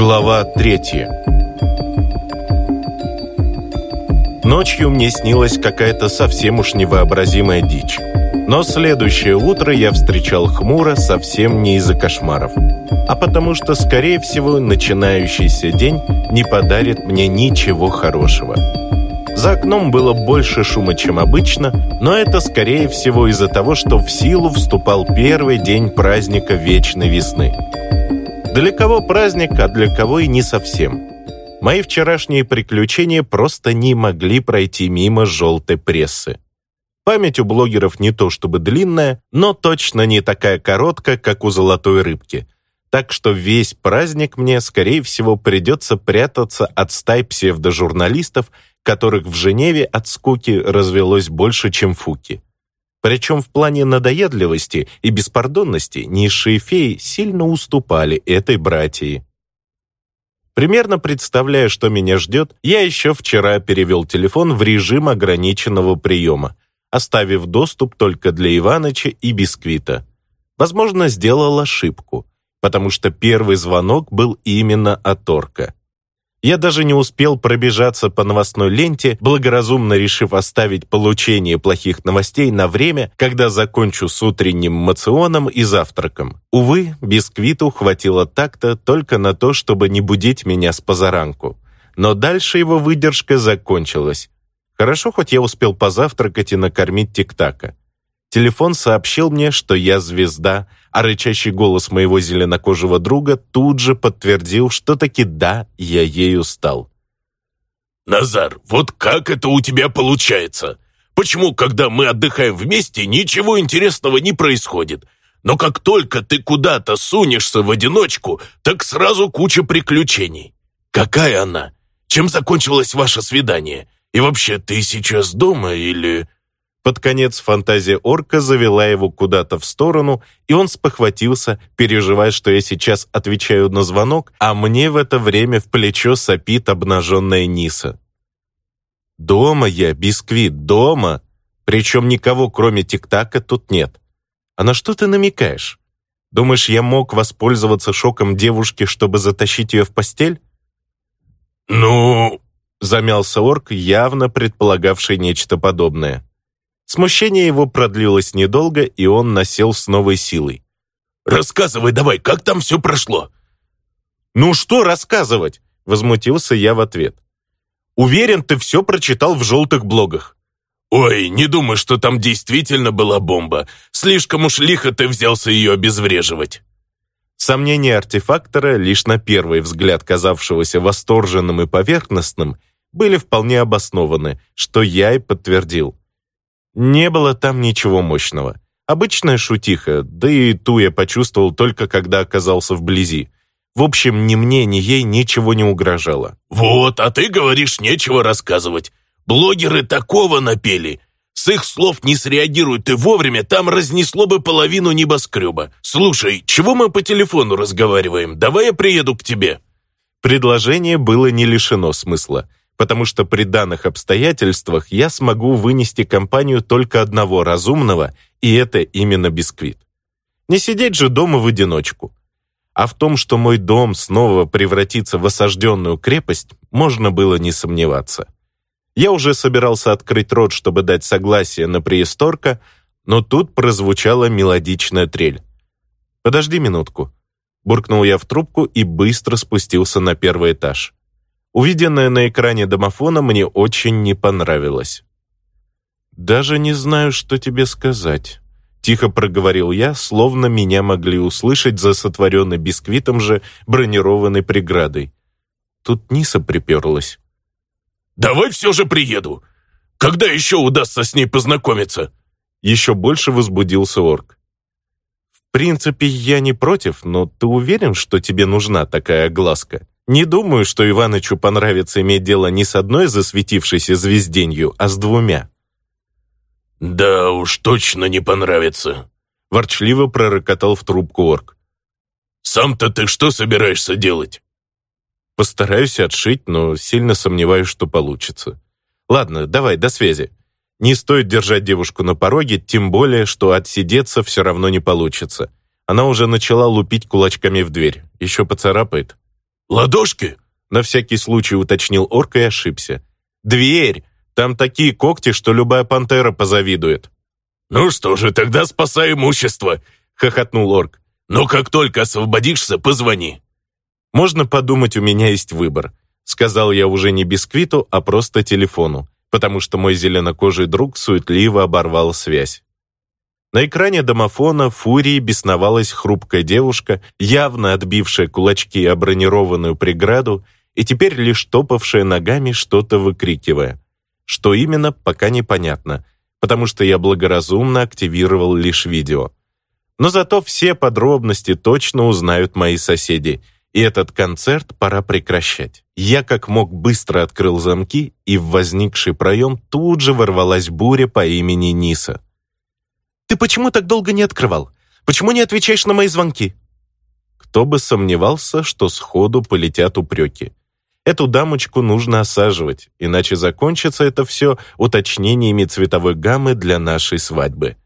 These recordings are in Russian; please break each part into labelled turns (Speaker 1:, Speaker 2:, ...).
Speaker 1: Глава третья Ночью мне снилась какая-то совсем уж невообразимая дичь. Но следующее утро я встречал хмуро совсем не из-за кошмаров, а потому что, скорее всего, начинающийся день не подарит мне ничего хорошего. За окном было больше шума, чем обычно, но это, скорее всего, из-за того, что в силу вступал первый день праздника Вечной Весны. Для кого праздник, а для кого и не совсем. Мои вчерашние приключения просто не могли пройти мимо желтой прессы. Память у блогеров не то чтобы длинная, но точно не такая короткая, как у золотой рыбки. Так что весь праздник мне, скорее всего, придется прятаться от стай псевдожурналистов, которых в Женеве от скуки развелось больше, чем фуки. Причем в плане надоедливости и беспардонности низшие феи сильно уступали этой братьи. Примерно представляя, что меня ждет, я еще вчера перевел телефон в режим ограниченного приема, оставив доступ только для Иваныча и Бисквита. Возможно, сделал ошибку, потому что первый звонок был именно от Орка. Я даже не успел пробежаться по новостной ленте, благоразумно решив оставить получение плохих новостей на время, когда закончу с утренним мационом и завтраком. Увы, бисквиту хватило так-то только на то, чтобы не будить меня с позаранку. Но дальше его выдержка закончилась. Хорошо, хоть я успел позавтракать и накормить тик-така. Телефон сообщил мне, что я звезда, а рычащий голос моего зеленокожего друга тут же подтвердил, что таки да, я ею стал.
Speaker 2: «Назар, вот как это у тебя получается? Почему, когда мы отдыхаем вместе, ничего интересного не происходит? Но как только ты куда-то сунешься в одиночку, так сразу куча приключений. Какая она? Чем закончилось ваше свидание? И вообще, ты сейчас дома или...»
Speaker 1: Под конец фантазия орка завела его куда-то в сторону, и он спохватился, переживая, что я сейчас отвечаю на звонок, а мне в это время в плечо сопит обнаженная Ниса. «Дома я, бисквит, дома!» Причем никого, кроме Тик-Така, тут нет. А на что ты намекаешь? Думаешь, я мог воспользоваться шоком девушки, чтобы затащить ее в постель?
Speaker 2: «Ну...»
Speaker 1: — замялся орк, явно предполагавший нечто подобное. Смущение его продлилось недолго, и он насел с новой силой.
Speaker 2: «Рассказывай давай, как там все прошло?»
Speaker 1: «Ну что рассказывать?» — возмутился я в ответ. «Уверен, ты все прочитал в желтых блогах».
Speaker 2: «Ой, не думаю, что там действительно была бомба. Слишком уж лихо ты взялся ее обезвреживать».
Speaker 1: Сомнения артефактора, лишь на первый взгляд казавшегося восторженным и поверхностным, были вполне обоснованы, что я и подтвердил. Не было там ничего мощного. Обычная шутиха, да и ту я почувствовал только когда оказался вблизи. В общем, ни мне, ни ей ничего не угрожало.
Speaker 2: «Вот, а ты говоришь, нечего рассказывать. Блогеры такого напели. С их слов не среагируют ты вовремя, там разнесло бы половину небоскреба. Слушай, чего мы по телефону разговариваем? Давай я приеду к тебе».
Speaker 1: Предложение было не лишено смысла потому что при данных обстоятельствах я смогу вынести компанию только одного разумного, и это именно бисквит. Не сидеть же дома в одиночку. А в том, что мой дом снова превратится в осажденную крепость, можно было не сомневаться. Я уже собирался открыть рот, чтобы дать согласие на преисторка, но тут прозвучала мелодичная трель. «Подожди минутку», — буркнул я в трубку и быстро спустился на первый этаж. Увиденное на экране домофона мне очень не понравилось. «Даже не знаю, что тебе сказать», — тихо проговорил я, словно меня могли услышать за сотворенной бисквитом же бронированной преградой. Тут Ниса приперлась.
Speaker 2: «Давай все же приеду. Когда еще удастся с ней познакомиться?»
Speaker 1: Еще больше возбудился орк. «В принципе, я не против, но ты уверен, что тебе нужна такая огласка?» Не думаю, что Иванычу понравится иметь дело не с одной засветившейся звезденью, а с двумя.
Speaker 2: «Да уж точно не понравится», —
Speaker 1: ворчливо пророкотал в трубку орк.
Speaker 2: «Сам-то ты что собираешься делать?»
Speaker 1: «Постараюсь отшить, но сильно сомневаюсь, что получится. Ладно, давай, до связи. Не стоит держать девушку на пороге, тем более, что отсидеться все равно не получится. Она уже начала лупить кулачками в дверь. Еще поцарапает».
Speaker 2: Ладошки?»
Speaker 1: На всякий случай уточнил орк и ошибся. «Дверь! Там такие когти, что любая пантера позавидует».
Speaker 2: «Ну что же, тогда спасай имущество!» — хохотнул орк. «Но как только освободишься, позвони».
Speaker 1: «Можно подумать, у меня есть выбор», — сказал я уже не бисквиту, а просто телефону, потому что мой зеленокожий друг суетливо оборвал связь. На экране домофона фурии бесновалась хрупкая девушка, явно отбившая кулачки о бронированную преграду и теперь лишь топавшая ногами, что-то выкрикивая. Что именно, пока непонятно, потому что я благоразумно активировал лишь видео. Но зато все подробности точно узнают мои соседи, и этот концерт пора прекращать. Я как мог быстро открыл замки, и в возникший проем тут же ворвалась буря по имени Ниса.
Speaker 3: Ты почему так долго не открывал? Почему не отвечаешь на мои звонки?»
Speaker 1: Кто бы сомневался, что сходу полетят упреки. Эту дамочку нужно осаживать, иначе закончится это все уточнениями цветовой гаммы для нашей свадьбы.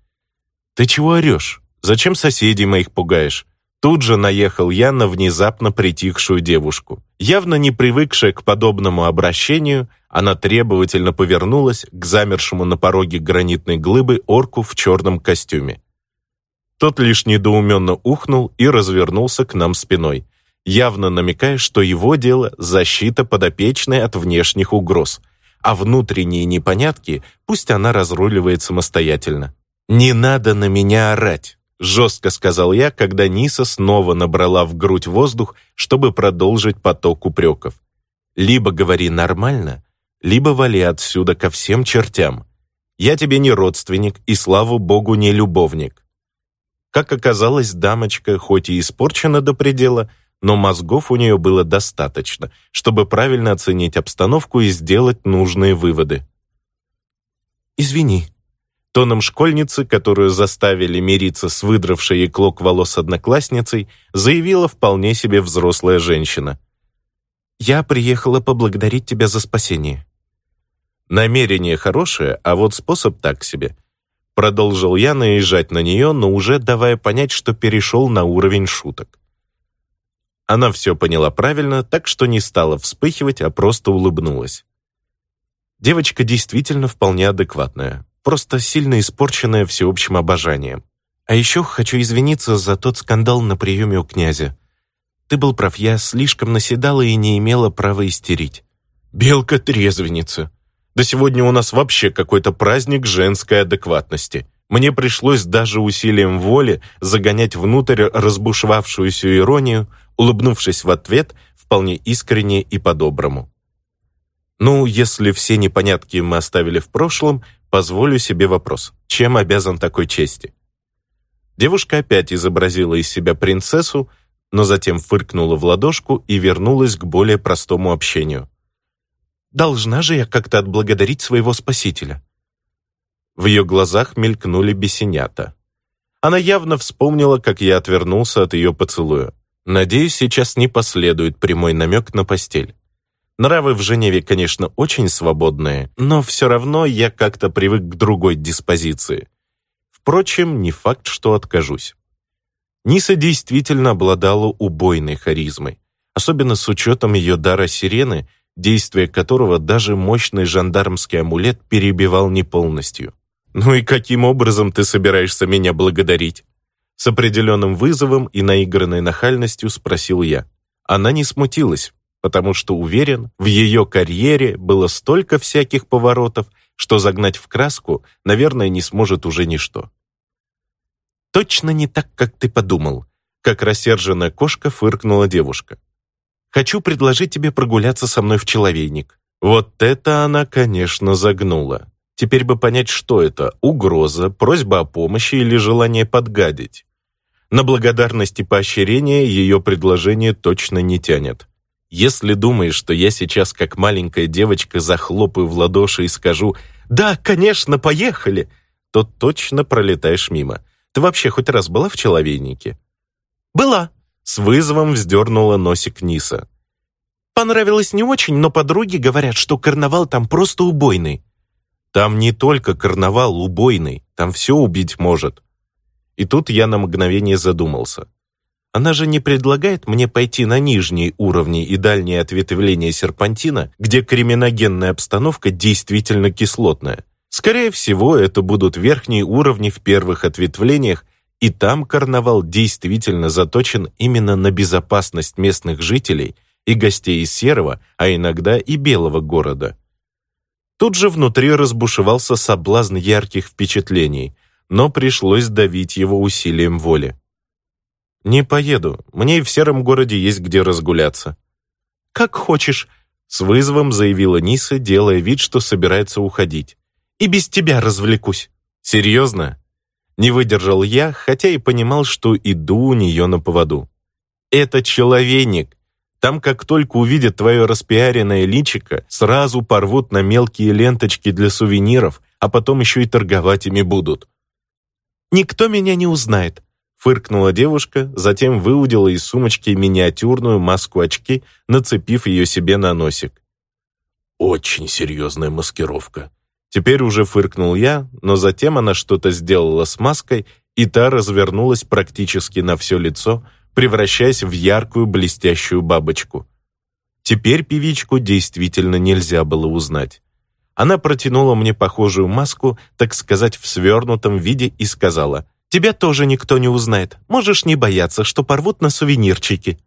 Speaker 1: «Ты чего орешь? Зачем соседей моих пугаешь?» Тут же наехал я на внезапно притихшую девушку. Явно не привыкшая к подобному обращению, она требовательно повернулась к замершему на пороге гранитной глыбы орку в черном костюме. Тот лишь недоуменно ухнул и развернулся к нам спиной, явно намекая, что его дело – защита подопечной от внешних угроз, а внутренние непонятки пусть она разруливает самостоятельно. «Не надо на меня орать!» Жестко сказал я, когда Ниса снова набрала в грудь воздух, чтобы продолжить поток упреков. Либо говори нормально, либо вали отсюда ко всем чертям. Я тебе не родственник и, слава богу, не любовник. Как оказалось, дамочка хоть и испорчена до предела, но мозгов у нее было достаточно, чтобы правильно оценить обстановку и сделать нужные выводы.
Speaker 3: «Извини»,
Speaker 1: Тоном школьницы, которую заставили мириться с выдравшей ей клок волос одноклассницей, заявила вполне себе взрослая женщина.
Speaker 3: «Я приехала поблагодарить тебя за спасение».
Speaker 1: Намерение хорошее, а вот способ так себе. Продолжил я наезжать на нее, но уже давая понять, что перешел на уровень шуток. Она все поняла правильно, так что не стала вспыхивать, а просто улыбнулась. Девочка действительно вполне адекватная просто сильно испорченная всеобщим обожанием. А еще хочу извиниться за тот скандал на приеме у князя. Ты был прав, я слишком наседала и не имела права истерить. Белка-трезвенница. Да сегодня у нас вообще какой-то праздник женской адекватности. Мне пришлось даже усилием воли загонять внутрь разбушевавшуюся иронию, улыбнувшись в ответ вполне искренне и по-доброму. Ну, если все непонятки мы оставили в прошлом, Позволю себе вопрос. Чем обязан такой чести? Девушка опять изобразила из себя принцессу, но затем фыркнула в ладошку и вернулась к более простому общению.
Speaker 3: «Должна же я как-то отблагодарить своего спасителя».
Speaker 1: В ее глазах мелькнули бесенята. Она явно вспомнила, как я отвернулся от ее поцелуя. Надеюсь, сейчас не последует прямой намек на постель. Нравы в Женеве, конечно, очень свободные, но все равно я как-то привык к другой диспозиции. Впрочем, не факт, что откажусь. Ниса действительно обладала убойной харизмой, особенно с учетом ее дара сирены, действие которого даже мощный жандармский амулет перебивал не полностью. «Ну и каким образом ты собираешься меня благодарить?» С определенным вызовом и наигранной нахальностью спросил я. Она не смутилась, потому что уверен, в ее карьере было столько всяких поворотов, что загнать в краску, наверное, не сможет уже ничто. «Точно не так, как ты подумал», как рассерженная кошка фыркнула девушка. «Хочу предложить тебе прогуляться со мной в человейник». Вот это она, конечно, загнула. Теперь бы понять, что это – угроза, просьба о помощи или желание подгадить. На благодарность и поощрение ее предложение точно не тянет. Если думаешь, что я сейчас, как маленькая девочка, захлопаю в ладоши и скажу «Да, конечно, поехали!», то точно пролетаешь мимо. Ты вообще хоть раз была в Человейнике?
Speaker 3: «Была», —
Speaker 1: с вызовом вздернула носик Ниса.
Speaker 3: «Понравилось не очень, но подруги говорят, что карнавал там просто убойный».
Speaker 1: «Там не только карнавал убойный, там все убить может». И тут я на мгновение задумался. Она же не предлагает мне пойти на нижние уровни и дальние ответвления серпантина, где криминогенная обстановка действительно кислотная. Скорее всего, это будут верхние уровни в первых ответвлениях, и там карнавал действительно заточен именно на безопасность местных жителей и гостей из серого, а иногда и белого города. Тут же внутри разбушевался соблазн ярких впечатлений, но пришлось давить его усилием воли. «Не поеду. Мне и в сером городе есть где разгуляться». «Как хочешь», — с вызовом заявила Ниса, делая вид, что собирается уходить. «И без тебя развлекусь». «Серьезно?» Не выдержал я, хотя и понимал, что иду у нее на поводу. «Это человейник. Там, как только увидят твое распиаренное личико, сразу порвут на мелкие ленточки для сувениров, а потом еще и торговать ими будут». «Никто меня не узнает. Фыркнула девушка, затем выудила из сумочки миниатюрную маску-очки, нацепив ее себе на носик.
Speaker 2: «Очень серьезная маскировка».
Speaker 1: Теперь уже фыркнул я, но затем она что-то сделала с маской, и та развернулась практически на все лицо, превращаясь в яркую блестящую бабочку. Теперь певичку действительно нельзя было узнать. Она протянула мне похожую маску, так сказать, в свернутом виде и сказала Тебя тоже никто не узнает. Можешь не бояться, что порвут на сувенирчики».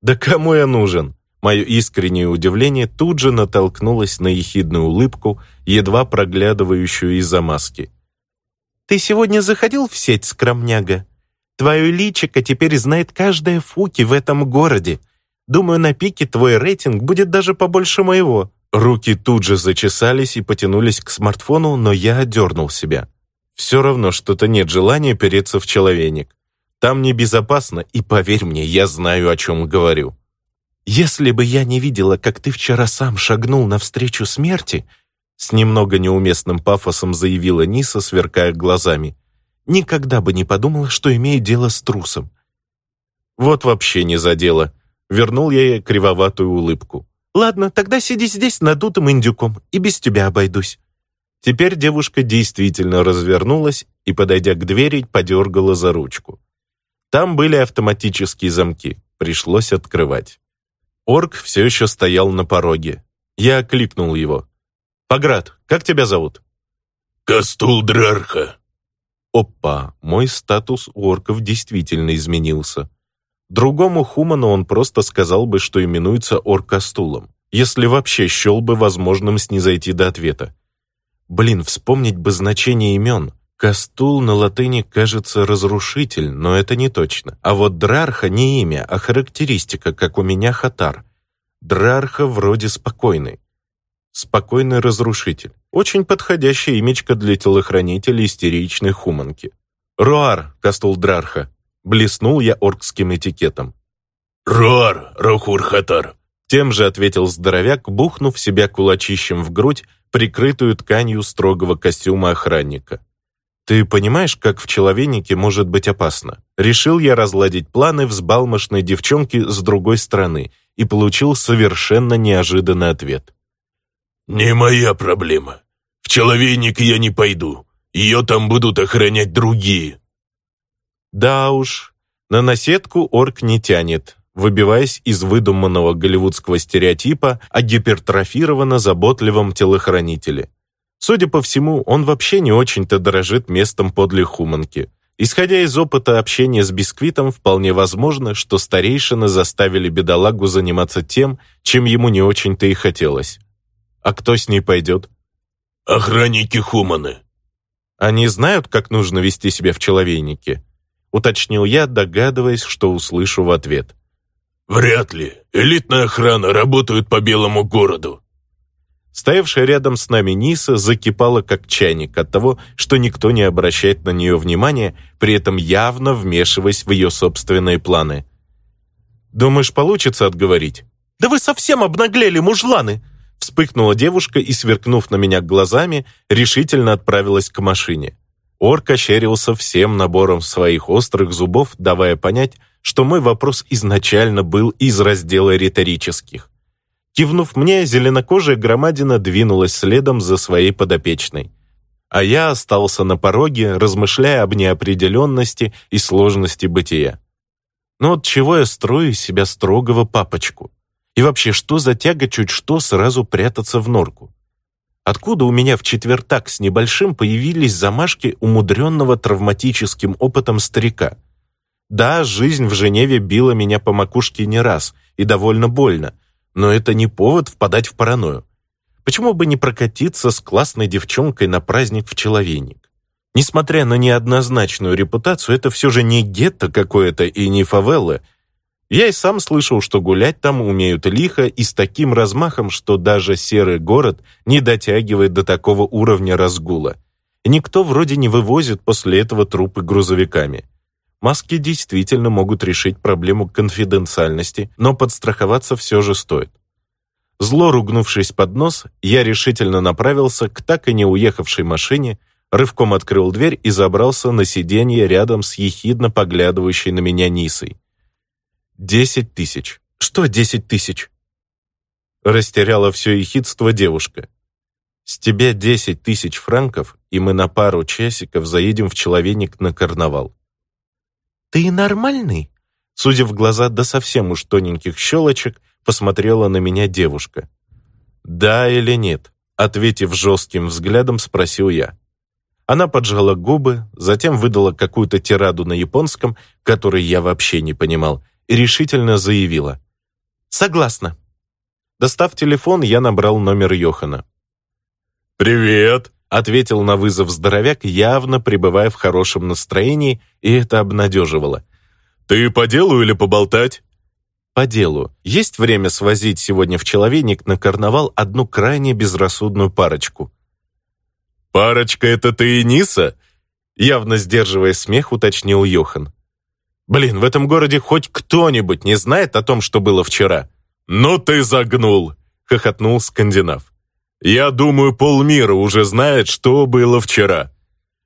Speaker 1: «Да кому я нужен?» Мое искреннее удивление тут же натолкнулось на ехидную улыбку, едва проглядывающую из-за маски. «Ты сегодня заходил в сеть, скромняга? Твое личико теперь знает каждая фуки в этом городе. Думаю, на пике твой рейтинг будет даже побольше моего». Руки тут же зачесались и потянулись к смартфону, но я отдернул себя. Все равно что-то нет желания переться в человейник. Там небезопасно, и поверь мне, я знаю, о чем говорю. Если бы я не видела, как ты вчера сам шагнул навстречу смерти, с немного неуместным пафосом заявила Ниса, сверкая глазами, никогда бы не подумала, что имею дело с трусом. Вот вообще не задело. Вернул я ей кривоватую улыбку. «Ладно, тогда сиди здесь надутым индюком, и без тебя обойдусь». Теперь девушка действительно развернулась и, подойдя к двери, подергала за ручку. Там были автоматические замки, пришлось открывать. Орк все еще стоял на пороге. Я окликнул его. «Поград, как тебя зовут?»
Speaker 2: «Кастул Драрха».
Speaker 1: Опа, мой статус у орков действительно изменился. Другому Хуману он просто сказал бы, что именуется орк-кастулом, если вообще счел бы возможным снизойти до ответа. Блин, вспомнить бы значение имен. Кастул на латыни кажется разрушитель, но это не точно. А вот Драрха не имя, а характеристика, как у меня Хатар. Драрха вроде спокойный. Спокойный разрушитель. Очень подходящее имечко для телохранителя истеричной хуманки. Руар, Кастул Драрха. Блеснул я оркским этикетом.
Speaker 2: Руар, Рохур Хатар.
Speaker 1: Тем же ответил здоровяк, бухнув себя кулачищем в грудь прикрытую тканью строгого костюма охранника. «Ты понимаешь, как в человейнике может быть опасно?» Решил я разладить планы взбалмошной девчонки с другой стороны и получил совершенно неожиданный ответ.
Speaker 2: «Не моя проблема. В человейник я не пойду. Ее там будут охранять другие».
Speaker 1: Да уж, на наседку орк не тянет, выбиваясь из выдуманного голливудского стереотипа о гипертрофированно заботливом телохранителе. Судя по всему, он вообще не очень-то дорожит местом подле Хуманки. Исходя из опыта общения с Бисквитом, вполне возможно, что старейшины заставили бедолагу заниматься тем, чем ему не очень-то и хотелось. А кто с ней пойдет?
Speaker 2: «Охранники Хуманы».
Speaker 1: «Они знают, как нужно вести себя в человейнике?» Уточнил я, догадываясь, что услышу в ответ.
Speaker 2: «Вряд ли. Элитная охрана работает по белому городу».
Speaker 1: Стоявшая рядом с нами Ниса закипала как чайник от того, что никто не обращает на нее внимания, при этом явно вмешиваясь в ее собственные планы. «Думаешь, получится отговорить?» «Да вы совсем обнаглели, мужланы!» Вспыхнула девушка и, сверкнув на меня глазами, решительно отправилась к машине. Орк ощерился всем набором своих острых зубов, давая понять, что мой вопрос изначально был из раздела риторических. Кивнув мне, зеленокожая громадина двинулась следом за своей подопечной. А я остался на пороге, размышляя об неопределенности и сложности бытия. Но вот чего я строю себя строгого папочку? И вообще, что за тяга чуть что сразу прятаться в норку? Откуда у меня в четвертак с небольшим появились замашки умудренного травматическим опытом старика? Да, жизнь в Женеве била меня по макушке не раз, и довольно больно, но это не повод впадать в паранойю. Почему бы не прокатиться с классной девчонкой на праздник в Человейник? Несмотря на неоднозначную репутацию, это все же не гетто какое-то и не фавелы. Я и сам слышал, что гулять там умеют лихо и с таким размахом, что даже серый город не дотягивает до такого уровня разгула. И никто вроде не вывозит после этого трупы грузовиками. Маски действительно могут решить проблему конфиденциальности, но подстраховаться все же стоит. Зло ругнувшись под нос, я решительно направился к так и не уехавшей машине, рывком открыл дверь и забрался на сиденье рядом с ехидно поглядывающей на меня Нисой. «Десять тысяч. Что десять тысяч?» Растеряла все ехидство девушка. «С тебя десять тысяч франков, и мы на пару часиков заедем в Человейник на карнавал».
Speaker 3: «Ты нормальный?»
Speaker 1: Судя в глаза до совсем уж тоненьких щелочек, посмотрела на меня девушка. «Да или нет?» Ответив жестким взглядом, спросил я. Она поджала губы, затем выдала какую-то тираду на японском, который я вообще не понимал, и решительно заявила. «Согласна». Достав телефон, я набрал номер Йохана.
Speaker 2: «Привет!»
Speaker 1: — ответил на вызов здоровяк, явно пребывая в хорошем настроении, и это обнадеживало.
Speaker 2: «Ты по делу или поболтать?»
Speaker 1: по делу. Есть время свозить сегодня в Человейник на карнавал одну крайне безрассудную парочку.
Speaker 2: «Парочка — это ты и Ниса?»
Speaker 1: Явно сдерживая смех, уточнил Йохан. «Блин, в этом городе хоть кто-нибудь не знает о том, что было вчера?»
Speaker 2: «Ну ты загнул!» — хохотнул скандинав. «Я думаю, полмира уже знает, что было вчера».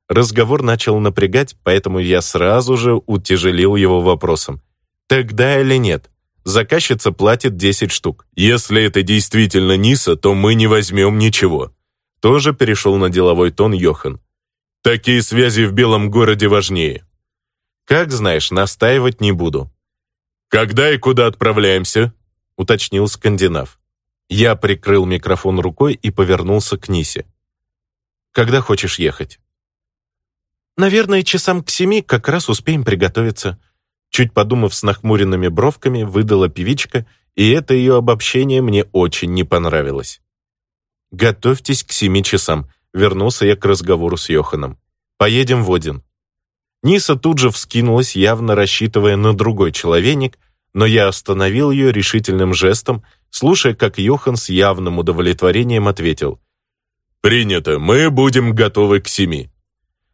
Speaker 1: Разговор начал напрягать, поэтому я сразу же утяжелил его вопросом. «Тогда или нет?» Заказчица платит 10 штук.
Speaker 2: Если это действительно Ниса, то мы не возьмем ничего.
Speaker 1: Тоже перешел на деловой тон Йохан.
Speaker 2: Такие связи в белом городе важнее.
Speaker 1: Как знаешь, настаивать не буду.
Speaker 2: Когда и куда отправляемся?
Speaker 1: Уточнил скандинав. Я прикрыл микрофон рукой и повернулся к Нисе. Когда хочешь ехать? Наверное, часам к семи как раз успеем приготовиться. Чуть подумав с нахмуренными бровками, выдала певичка, и это ее обобщение мне очень не понравилось. «Готовьтесь к семи часам», — вернулся я к разговору с Йоханом. «Поедем в Один». Ниса тут же вскинулась, явно рассчитывая на другой человек, но я остановил ее решительным жестом, слушая, как Йохан с явным удовлетворением ответил.
Speaker 2: «Принято, мы будем готовы к семи».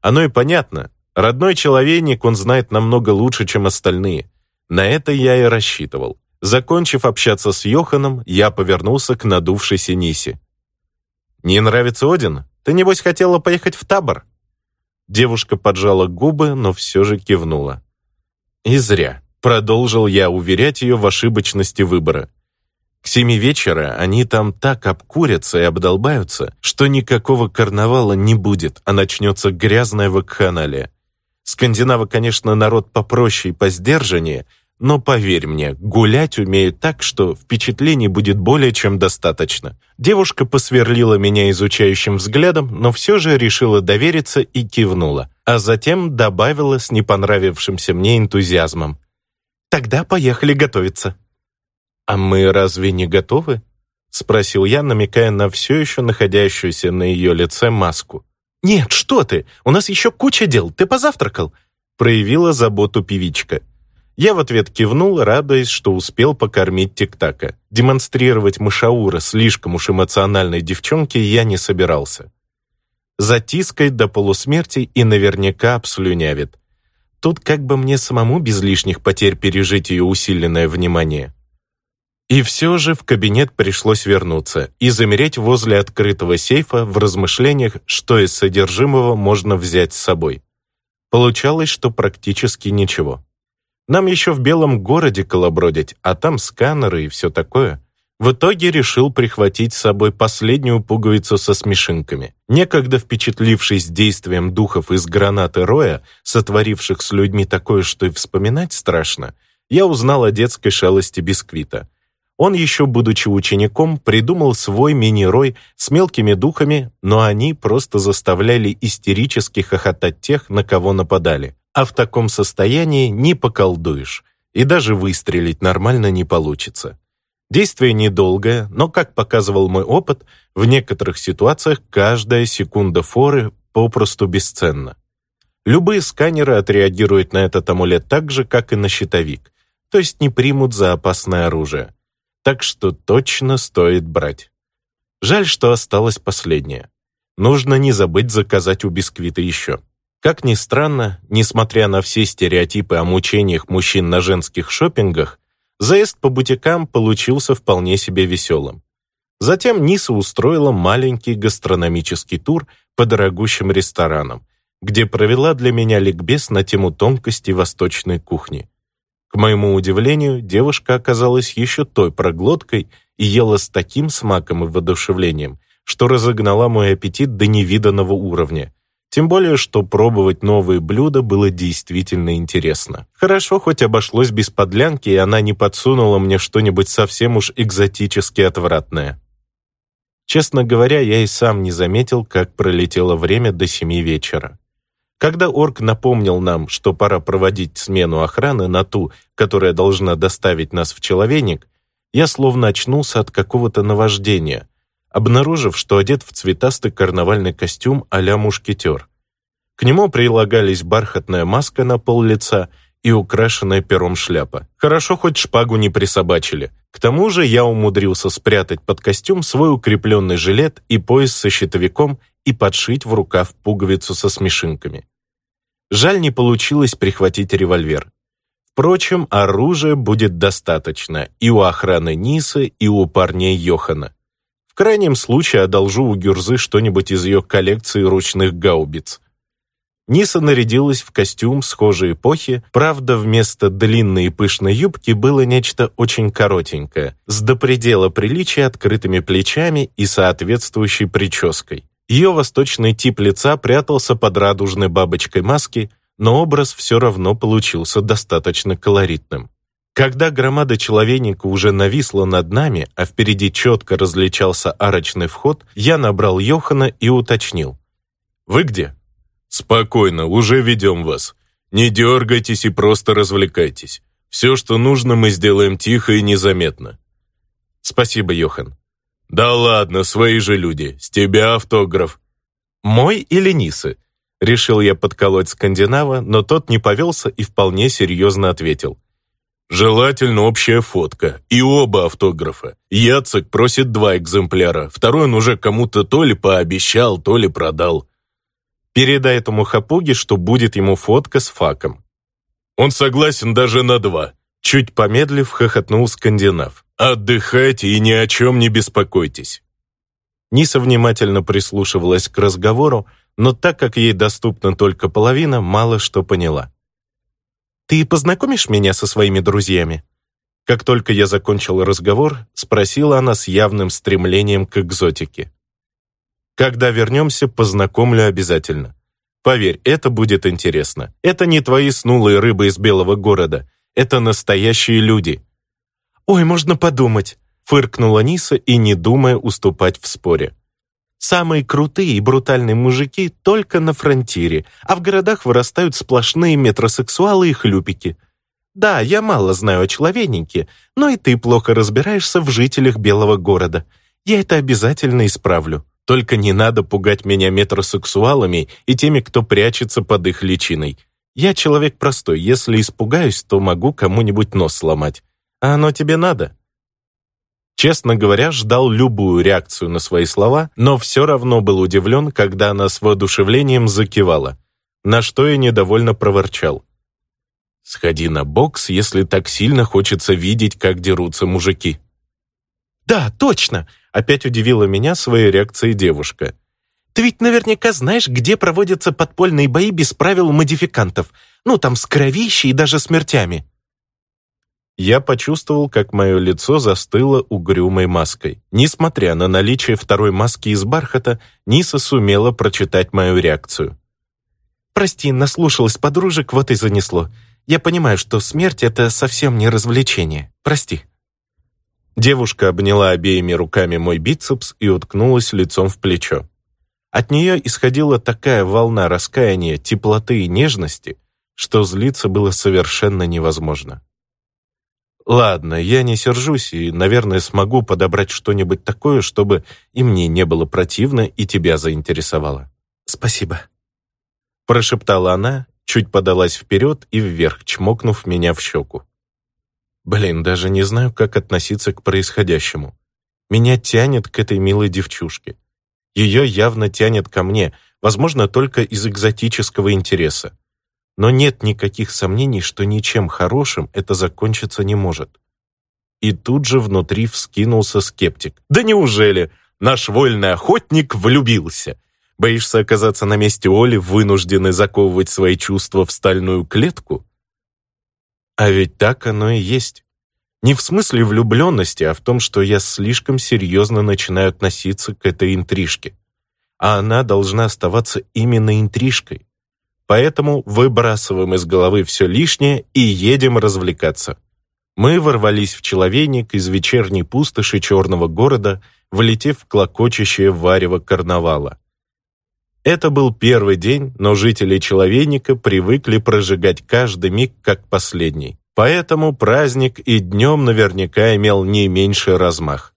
Speaker 1: Оно и понятно. Родной человейник он знает намного лучше, чем остальные. На это я и рассчитывал. Закончив общаться с Йоханом, я повернулся к надувшейся Нисе. «Не нравится Один? Ты, небось, хотела поехать в табор?» Девушка поджала губы, но все же кивнула. «И зря», — продолжил я уверять ее в ошибочности выбора. К семи вечера они там так обкурятся и обдолбаются, что никакого карнавала не будет, а начнется грязная вакханалия. Скандинавы, конечно, народ попроще и посдержаннее, но поверь мне, гулять умеют так, что впечатлений будет более чем достаточно. Девушка посверлила меня изучающим взглядом, но все же решила довериться и кивнула, а затем добавила с непонравившимся мне энтузиазмом. «Тогда поехали готовиться». «А мы разве не готовы?» — спросил я, намекая на все еще находящуюся на ее лице маску. «Нет, что ты! У нас еще куча дел. Ты позавтракал?» Проявила заботу певичка. Я в ответ кивнул, радуясь, что успел покормить тик-така. Демонстрировать мышаура слишком уж эмоциональной девчонке я не собирался. Затискает до полусмерти и наверняка обслюнявит. Тут как бы мне самому без лишних потерь пережить ее усиленное внимание. И все же в кабинет пришлось вернуться и замереть возле открытого сейфа в размышлениях, что из содержимого можно взять с собой. Получалось, что практически ничего. Нам еще в Белом городе колобродить, а там сканеры и все такое. В итоге решил прихватить с собой последнюю пуговицу со смешинками. Некогда впечатлившись действием духов из гранаты Роя, сотворивших с людьми такое, что и вспоминать страшно, я узнал о детской шалости бисквита. Он еще, будучи учеником, придумал свой мини-рой с мелкими духами, но они просто заставляли истерически хохотать тех, на кого нападали. А в таком состоянии не поколдуешь, и даже выстрелить нормально не получится. Действие недолгое, но, как показывал мой опыт, в некоторых ситуациях каждая секунда форы попросту бесценна. Любые сканеры отреагируют на этот амулет так же, как и на щитовик, то есть не примут за опасное оружие. Так что точно стоит брать. Жаль, что осталось последнее. Нужно не забыть заказать у бисквита еще. Как ни странно, несмотря на все стереотипы о мучениях мужчин на женских шопингах, заезд по бутикам получился вполне себе веселым. Затем Ниса устроила маленький гастрономический тур по дорогущим ресторанам, где провела для меня ликбез на тему тонкости восточной кухни. К моему удивлению, девушка оказалась еще той проглоткой и ела с таким смаком и воодушевлением, что разогнала мой аппетит до невиданного уровня. Тем более, что пробовать новые блюда было действительно интересно. Хорошо, хоть обошлось без подлянки, и она не подсунула мне что-нибудь совсем уж экзотически отвратное. Честно говоря, я и сам не заметил, как пролетело время до семи вечера. Когда орк напомнил нам, что пора проводить смену охраны на ту, которая должна доставить нас в человейник, я словно очнулся от какого-то наваждения, обнаружив, что одет в цветастый карнавальный костюм а-ля мушкетер. К нему прилагались бархатная маска на пол лица и украшенная пером шляпа. Хорошо, хоть шпагу не присобачили. К тому же я умудрился спрятать под костюм свой укрепленный жилет и пояс со щитовиком и подшить в рукав пуговицу со смешинками. Жаль, не получилось прихватить револьвер. Впрочем, оружия будет достаточно и у охраны Нисы, и у парней Йохана. В крайнем случае одолжу у Гюрзы что-нибудь из ее коллекции ручных гаубиц. Ниса нарядилась в костюм схожей эпохи, правда, вместо длинной и пышной юбки было нечто очень коротенькое, с до предела приличия открытыми плечами и соответствующей прической. Ее восточный тип лица прятался под радужной бабочкой маски, но образ все равно получился достаточно колоритным. Когда громада человейника уже нависла над нами, а впереди четко различался арочный вход, я набрал Йохана и уточнил. «Вы где?» «Спокойно, уже ведем вас. Не дергайтесь и просто развлекайтесь. Все, что нужно, мы сделаем тихо и незаметно». «Спасибо, Йохан. «Да ладно, свои же люди. С тебя автограф». «Мой или Нисы?» Решил я подколоть скандинава, но тот не повелся и вполне серьезно ответил. «Желательно общая фотка и оба автографа. Яцек просит два экземпляра, второй он уже кому-то то ли пообещал, то ли продал. Передай этому хапуге, что будет ему фотка с факом». «Он согласен даже на два», чуть помедлив, хохотнул скандинав. «Отдыхайте и ни о чем не беспокойтесь». Ниса внимательно прислушивалась к разговору, но так как ей доступна только половина, мало что поняла. «Ты познакомишь меня со своими друзьями?» Как только я закончил разговор, спросила она с явным стремлением к экзотике. «Когда вернемся, познакомлю обязательно. Поверь, это будет интересно. Это не твои снулые рыбы из белого города. Это настоящие люди. «Ой, можно подумать», — фыркнула Ниса и не думая уступать в споре. «Самые крутые и брутальные мужики только на фронтире, а в городах вырастают сплошные метросексуалы и хлюпики. Да, я мало знаю о человейнике, но и ты плохо разбираешься в жителях белого города. Я это обязательно исправлю. Только не надо пугать меня метросексуалами и теми, кто прячется под их личиной. Я человек простой, если испугаюсь, то могу кому-нибудь нос сломать. А оно тебе надо?» Честно говоря, ждал любую реакцию на свои слова, но все равно был удивлен, когда она с воодушевлением закивала, на что я недовольно проворчал. «Сходи на бокс, если так сильно хочется видеть, как дерутся мужики». «Да, точно!» — опять удивила меня своей реакцией девушка. «Ты ведь наверняка знаешь, где проводятся подпольные бои без правил модификантов. Ну, там с кровищей и даже смертями». Я почувствовал, как мое лицо застыло угрюмой маской. Несмотря на наличие второй маски из бархата, Ниса сумела прочитать мою реакцию. «Прости, наслушалась подружек, вот и занесло.
Speaker 3: Я понимаю, что смерть — это совсем не развлечение. Прости».
Speaker 1: Девушка обняла обеими руками мой бицепс и уткнулась лицом в плечо. От нее исходила такая волна раскаяния, теплоты и нежности, что злиться было совершенно невозможно. Ладно, я не сержусь и, наверное, смогу подобрать что-нибудь такое, чтобы и мне не было противно, и тебя заинтересовало.
Speaker 3: Спасибо.
Speaker 1: Прошептала она, чуть подалась вперед и вверх, чмокнув меня в щеку. Блин, даже не знаю, как относиться к происходящему. Меня тянет к этой милой девчушке. Ее явно тянет ко мне, возможно, только из экзотического интереса. Но нет никаких сомнений, что ничем хорошим это закончиться не может. И тут же внутри вскинулся скептик. «Да неужели? Наш вольный охотник влюбился. Боишься оказаться на месте Оли, вынужденный заковывать свои чувства в стальную клетку?» А ведь так оно и есть. Не в смысле влюбленности, а в том, что я слишком серьезно начинаю относиться к этой интрижке. А она должна оставаться именно интрижкой. Поэтому выбрасываем из головы все лишнее и едем развлекаться. Мы ворвались в человейник из вечерней пустоши черного города, влетев в клокочущее варево карнавала. Это был первый день, но жители Человейника привыкли прожигать каждый миг как последний. Поэтому праздник и днем наверняка имел не меньший размах.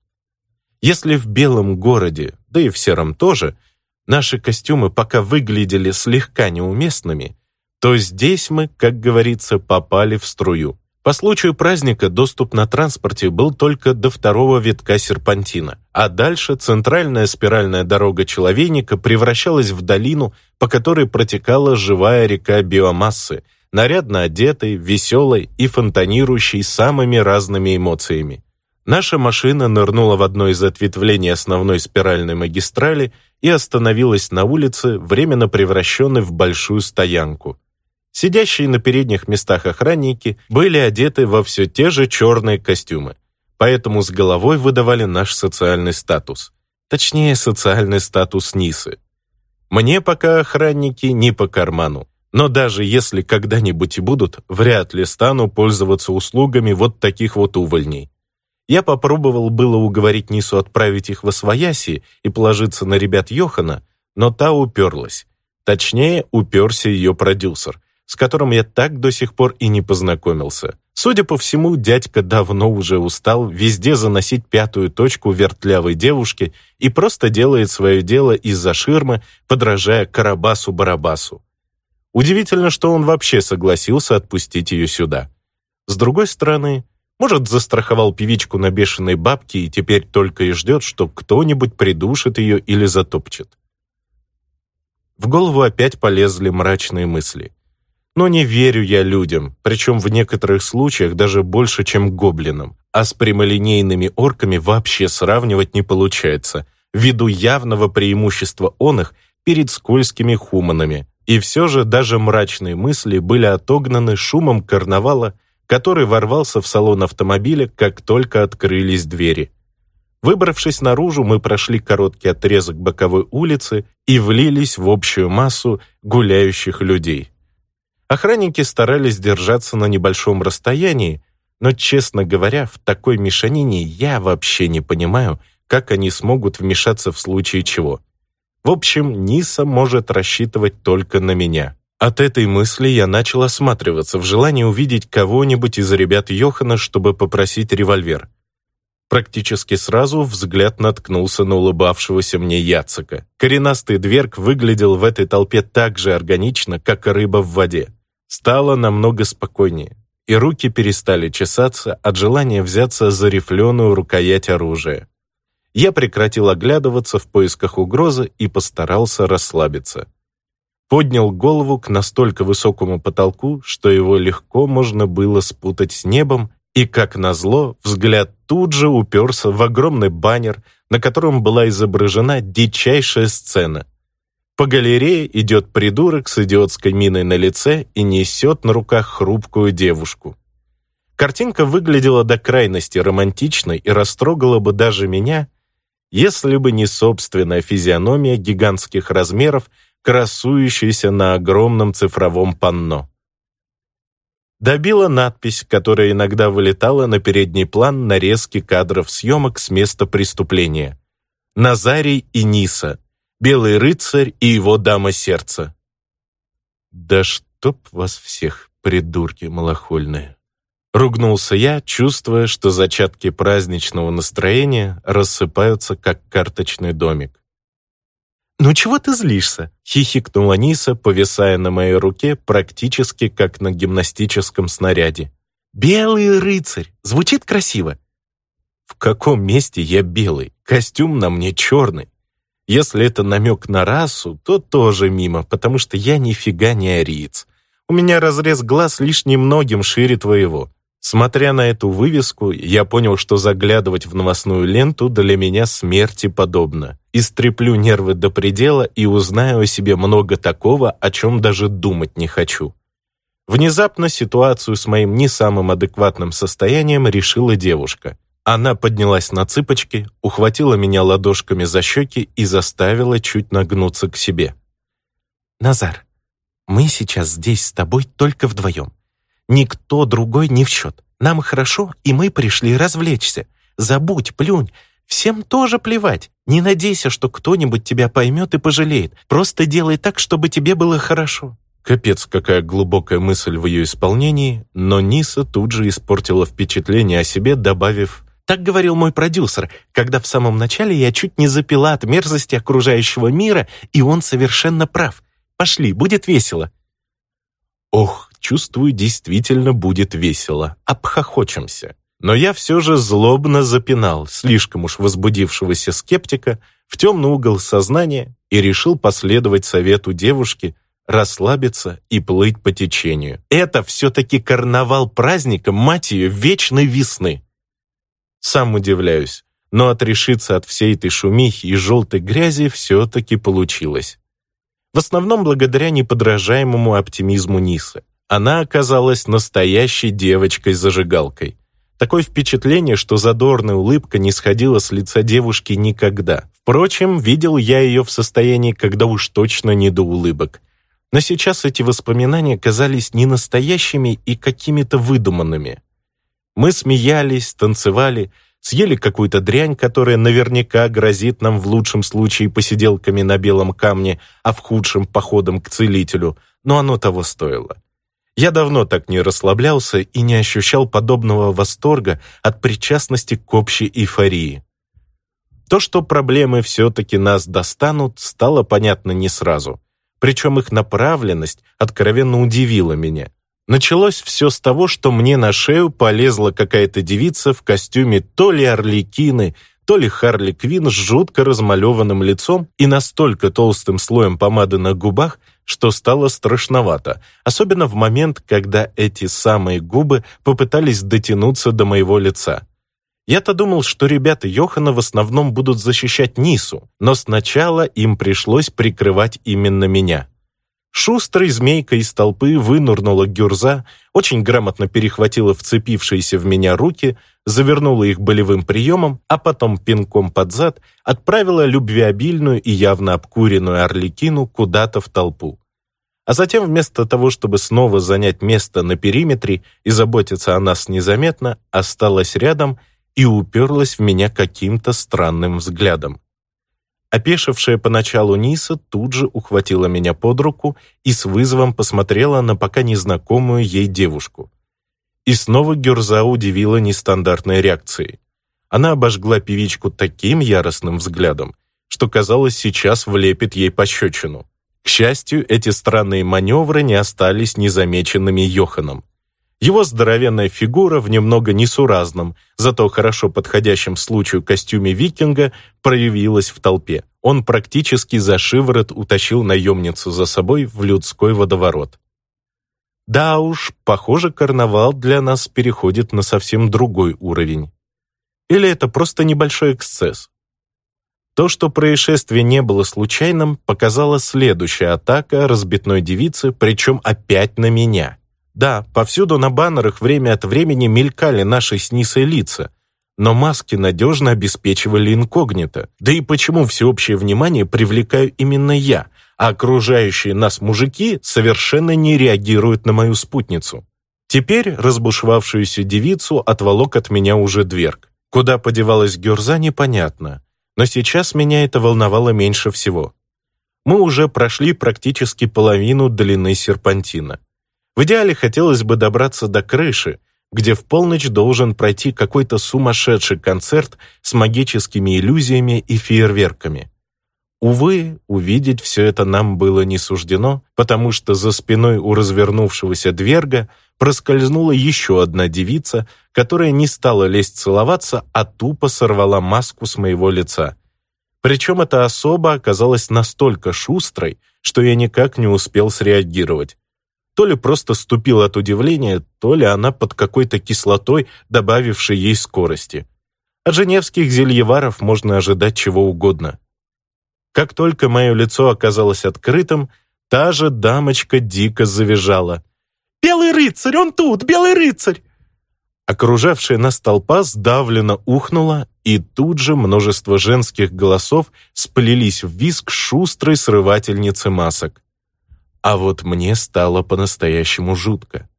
Speaker 1: Если в белом городе, да и в сером тоже, наши костюмы пока выглядели слегка неуместными, то здесь мы, как говорится, попали в струю. По случаю праздника доступ на транспорте был только до второго витка серпантина, а дальше центральная спиральная дорога Человейника превращалась в долину, по которой протекала живая река биомассы, нарядно одетой, веселой и фонтанирующей самыми разными эмоциями. Наша машина нырнула в одно из ответвлений основной спиральной магистрали и остановилась на улице, временно превращенной в большую стоянку. Сидящие на передних местах охранники были одеты во все те же черные костюмы, поэтому с головой выдавали наш социальный статус. Точнее, социальный статус Нисы. Мне пока охранники не по карману. Но даже если когда-нибудь и будут, вряд ли стану пользоваться услугами вот таких вот увольней. Я попробовал было уговорить Нису отправить их в Освояси и положиться на ребят Йохана, но та уперлась. Точнее, уперся ее продюсер, с которым я так до сих пор и не познакомился. Судя по всему, дядька давно уже устал везде заносить пятую точку вертлявой девушке и просто делает свое дело из-за ширмы, подражая Карабасу-Барабасу. Удивительно, что он вообще согласился отпустить ее сюда. С другой стороны, может, застраховал певичку на бешеной бабке и теперь только и ждет, что кто-нибудь придушит ее или затопчет. В голову опять полезли мрачные мысли. Но не верю я людям, причем в некоторых случаях даже больше, чем гоблинам. А с прямолинейными орками вообще сравнивать не получается, ввиду явного преимущества он их перед скользкими хуманами. И все же даже мрачные мысли были отогнаны шумом карнавала, который ворвался в салон автомобиля, как только открылись двери. Выбравшись наружу, мы прошли короткий отрезок боковой улицы и влились в общую массу гуляющих людей. Охранники старались держаться на небольшом расстоянии, но, честно говоря, в такой мешанине я вообще не понимаю, как они смогут вмешаться в случае чего. В общем, Ниса может рассчитывать только на меня. От этой мысли я начал осматриваться в желании увидеть кого-нибудь из ребят Йохана, чтобы попросить револьвер. Практически сразу взгляд наткнулся на улыбавшегося мне Яцека. Коренастый дверг выглядел в этой толпе так же органично, как рыба в воде. Стало намного спокойнее, и руки перестали чесаться от желания взяться за рифленую рукоять оружия. Я прекратил оглядываться в поисках угрозы и постарался расслабиться. Поднял голову к настолько высокому потолку, что его легко можно было спутать с небом, и, как назло, взгляд тут же уперся в огромный баннер, на котором была изображена дичайшая сцена. По галерее идет придурок с идиотской миной на лице и несет на руках хрупкую девушку. Картинка выглядела до крайности романтичной и растрогала бы даже меня, если бы не собственная физиономия гигантских размеров, красующаяся на огромном цифровом панно. Добила надпись, которая иногда вылетала на передний план нарезки кадров съемок с места преступления. Назарий и Ниса, Белый рыцарь и его дама сердца. Да чтоб вас всех, придурки малохольные. Ругнулся я, чувствуя, что зачатки праздничного настроения рассыпаются, как карточный домик.
Speaker 3: «Ну чего ты злишься?» — хихикнула Ниса, повисая на моей руке практически как на гимнастическом снаряде. «Белый рыцарь! Звучит красиво!»
Speaker 1: «В каком месте я белый? Костюм на мне черный. Если это намек на расу, то тоже мимо, потому что я нифига не ариец. У меня разрез глаз лишь немногим шире твоего. Смотря на эту вывеску, я понял, что заглядывать в новостную ленту для меня смерти подобно. Истреплю нервы до предела и узнаю о себе много такого, о чем даже думать не хочу. Внезапно ситуацию с моим не самым адекватным состоянием решила девушка. Она поднялась на цыпочки, ухватила меня ладошками за щеки и заставила чуть нагнуться к себе.
Speaker 3: «Назар, мы сейчас здесь с тобой только вдвоем. Никто другой не в счет. Нам хорошо, и мы пришли развлечься. Забудь, плюнь. Всем тоже плевать. Не надейся, что кто-нибудь тебя поймет и пожалеет. Просто делай так, чтобы тебе было хорошо».
Speaker 1: Капец, какая глубокая мысль в ее исполнении, но Ниса тут же испортила впечатление о себе, добавив
Speaker 3: «Так говорил мой продюсер, когда в самом начале я чуть не запила от мерзости окружающего мира, и он совершенно прав. Пошли, будет весело».
Speaker 1: Ох, чувствую, действительно будет весело. Обхохочемся. Но я все же злобно запинал слишком уж возбудившегося скептика в темный угол сознания и решил последовать совету девушки расслабиться и плыть по течению. Это все-таки карнавал праздника, мать ее, вечной весны. Сам удивляюсь, но отрешиться от всей этой шумихи и желтой грязи все-таки получилось. В основном благодаря неподражаемому оптимизму Нисы. Она оказалась настоящей девочкой-зажигалкой. Такое впечатление, что задорная улыбка не сходила с лица девушки никогда. Впрочем, видел я ее в состоянии, когда уж точно не до улыбок. Но сейчас эти воспоминания казались не настоящими и какими-то выдуманными. Мы смеялись, танцевали, съели какую-то дрянь, которая наверняка грозит нам в лучшем случае посиделками на белом камне, а в худшем походом к целителю, но оно того стоило. Я давно так не расслаблялся и не ощущал подобного восторга от причастности к общей эйфории. То, что проблемы все-таки нас достанут, стало понятно не сразу. Причем их направленность откровенно удивила меня. Началось все с того, что мне на шею полезла какая-то девица в костюме то ли орликины, то ли Харли Квин с жутко размалеванным лицом и настолько толстым слоем помады на губах, что стало страшновато, особенно в момент, когда эти самые губы попытались дотянуться до моего лица. Я-то думал, что ребята Йохана в основном будут защищать Нису, но сначала им пришлось прикрывать именно меня. Шустрой змейкой из толпы вынурнула гюрза, очень грамотно перехватила вцепившиеся в меня руки, завернула их болевым приемом, а потом пинком под зад отправила любвеобильную и явно обкуренную орликину куда-то в толпу. А затем вместо того, чтобы снова занять место на периметре и заботиться о нас незаметно, осталась рядом и уперлась в меня каким-то странным взглядом. Опешившая поначалу Ниса тут же ухватила меня под руку и с вызовом посмотрела на пока незнакомую ей девушку. И снова Гюрза удивила нестандартной реакцией. Она обожгла певичку таким яростным взглядом, что, казалось, сейчас влепит ей пощечину. К счастью, эти странные маневры не остались незамеченными Йоханом. Его здоровенная фигура в немного несуразном, зато хорошо подходящем случаю костюме викинга проявилась в толпе. Он практически за шиворот утащил наемницу за собой в людской водоворот. Да уж, похоже, карнавал для нас переходит на совсем другой уровень. Или это просто небольшой эксцесс? То, что происшествие не было случайным, показала следующая атака разбитной девицы, причем опять на меня. Да, повсюду на баннерах время от времени мелькали наши с Нисой лица, но маски надежно обеспечивали инкогнито. Да и почему всеобщее внимание привлекаю именно я, а окружающие нас мужики совершенно не реагируют на мою спутницу? Теперь разбушевавшуюся девицу отволок от меня уже дверг. Куда подевалась Гюрза, непонятно, но сейчас меня это волновало меньше всего. Мы уже прошли практически половину длины серпантина. В идеале хотелось бы добраться до крыши, где в полночь должен пройти какой-то сумасшедший концерт с магическими иллюзиями и фейерверками. Увы, увидеть все это нам было не суждено, потому что за спиной у развернувшегося дверга проскользнула еще одна девица, которая не стала лезть целоваться, а тупо сорвала маску с моего лица. Причем эта особа оказалась настолько шустрой, что я никак не успел среагировать. То ли просто ступил от удивления, то ли она под какой-то кислотой, добавившей ей скорости. От женевских зельеваров можно ожидать чего угодно. Как только мое лицо оказалось открытым, та же дамочка дико завизжала. «Белый рыцарь, он тут, белый рыцарь!» Окружавшая нас толпа сдавленно ухнула, и тут же множество женских голосов сплелись в визг шустрой срывательницы масок. А вот мне стало по-настоящему жутко.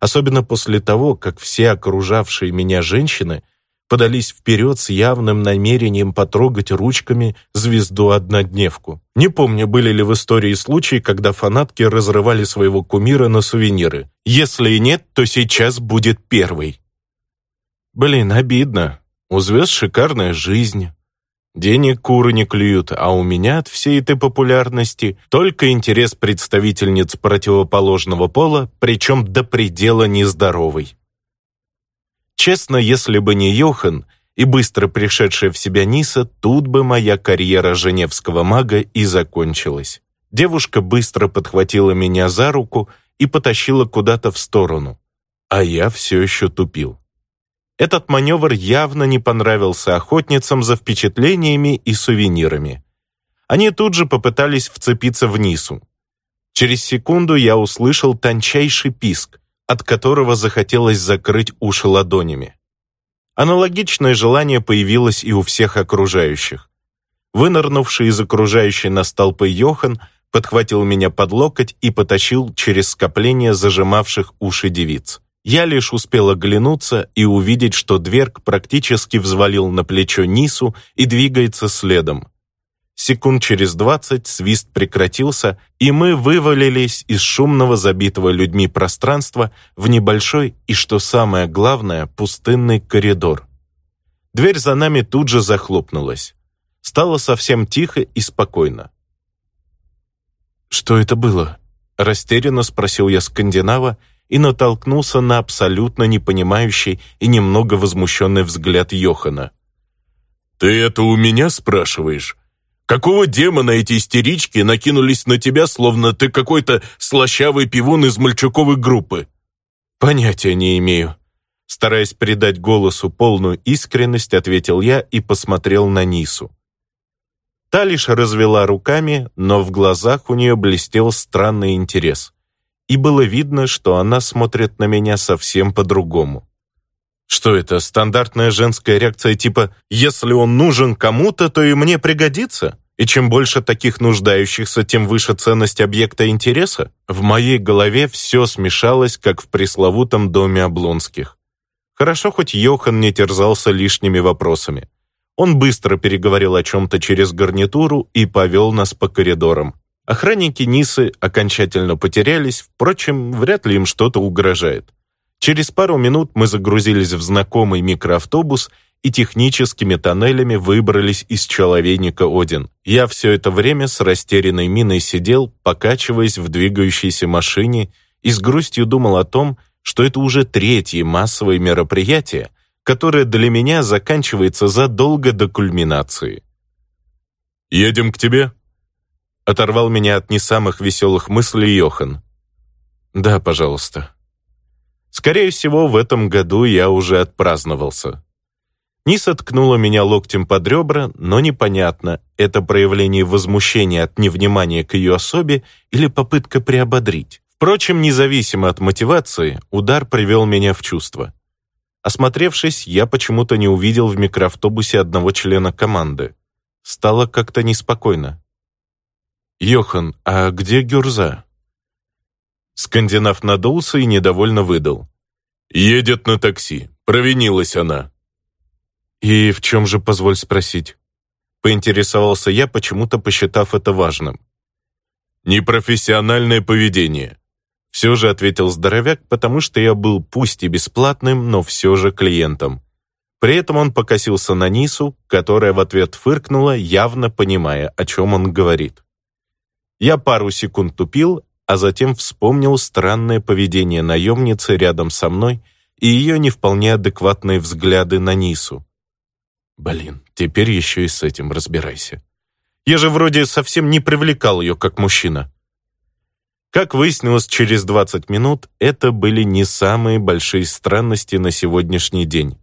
Speaker 1: Особенно после того, как все окружавшие меня женщины – подались вперед с явным намерением потрогать ручками звезду-однодневку. Не помню, были ли в истории случаи, когда фанатки разрывали своего кумира на сувениры. Если и нет, то сейчас будет первый. Блин, обидно. У звезд шикарная жизнь. Денег куры не клюют, а у меня от всей этой популярности только интерес представительниц противоположного пола, причем до предела нездоровый. Честно, если бы не Йохан и быстро пришедшая в себя Ниса, тут бы моя карьера женевского мага и закончилась. Девушка быстро подхватила меня за руку и потащила куда-то в сторону, а я все еще тупил. Этот маневр явно не понравился охотницам за впечатлениями и сувенирами. Они тут же попытались вцепиться в Нису. Через секунду я услышал тончайший писк, от которого захотелось закрыть уши ладонями. Аналогичное желание появилось и у всех окружающих. Вынырнувший из окружающей нас толпы Йохан подхватил меня под локоть и потащил через скопление зажимавших уши девиц. Я лишь успел оглянуться и увидеть, что Дверг практически взвалил на плечо Нису и двигается следом. Секунд через двадцать свист прекратился, и мы вывалились из шумного забитого людьми пространства в небольшой и, что самое главное, пустынный коридор. Дверь за нами тут же захлопнулась. Стало совсем тихо и спокойно. «Что это было?» — растерянно спросил я скандинава и натолкнулся на абсолютно непонимающий и немного возмущенный взгляд Йохана.
Speaker 2: «Ты это у меня спрашиваешь?» Какого демона эти истерички накинулись на тебя, словно ты какой-то слащавый пивун из мальчуковой группы?»
Speaker 1: «Понятия не имею». Стараясь придать голосу полную искренность, ответил я и посмотрел на Нису. Та лишь развела руками, но в глазах у нее блестел странный интерес. И было видно, что она смотрит на меня совсем по-другому. Что это, стандартная женская реакция типа «если он нужен кому-то, то и мне пригодится»? И чем больше таких нуждающихся, тем выше ценность объекта интереса? В моей голове все смешалось, как в пресловутом доме Облонских. Хорошо, хоть Йохан не терзался лишними вопросами. Он быстро переговорил о чем-то через гарнитуру и повел нас по коридорам. Охранники Нисы окончательно потерялись, впрочем, вряд ли им что-то угрожает. Через пару минут мы загрузились в знакомый микроавтобус и техническими тоннелями выбрались из человейника Один. Я все это время с растерянной миной сидел, покачиваясь в двигающейся машине и с грустью думал о том, что это уже третье массовое мероприятие, которое для меня заканчивается задолго до кульминации.
Speaker 2: «Едем к тебе?»
Speaker 1: Оторвал меня от не самых веселых мыслей Йохан. «Да, пожалуйста». Скорее всего, в этом году я уже отпраздновался. Ниса ткнула меня локтем под ребра, но непонятно, это проявление возмущения от невнимания к ее особе или попытка приободрить. Впрочем, независимо от мотивации, удар привел меня в чувство. Осмотревшись, я почему-то не увидел в микроавтобусе одного члена команды. Стало как-то неспокойно. «Йохан, а где Гюрза?» Скандинав надулся и недовольно выдал.
Speaker 2: Едет на такси. Провинилась она.
Speaker 1: И в чем же, позволь спросить? Поинтересовался я, почему-то посчитав это важным.
Speaker 2: Непрофессиональное поведение.
Speaker 1: Все же ответил здоровяк, потому что я был пусть и бесплатным, но все же клиентом. При этом он покосился на Нису, которая в ответ фыркнула, явно понимая, о чем он говорит. Я пару секунд тупил, а затем вспомнил странное поведение наемницы рядом со мной и ее не вполне адекватные взгляды на Нису. Блин, теперь еще и с этим разбирайся. Я же вроде совсем не привлекал ее как мужчина. Как выяснилось через 20 минут, это были не самые большие странности на сегодняшний день.